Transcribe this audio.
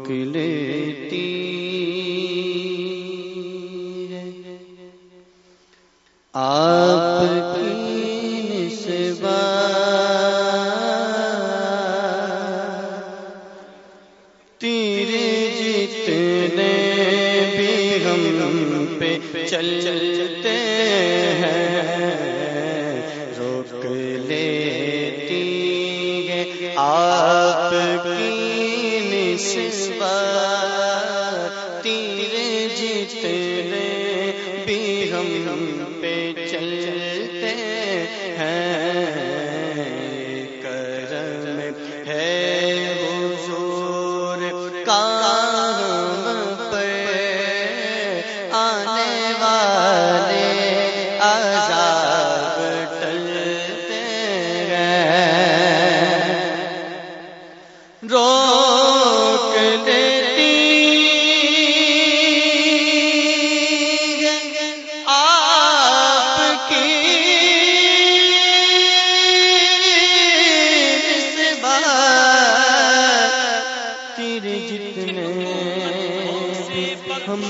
روک لیتی آپ کی نسبہ تیرے جتنے بھی ہم پہ چل چلتے ہیں، روک لیتی ہے آپ جتنے بھی ہم پہ چلتے ہیں۔ کرم ہے حضور کام پہ آنے والے عذاب ہم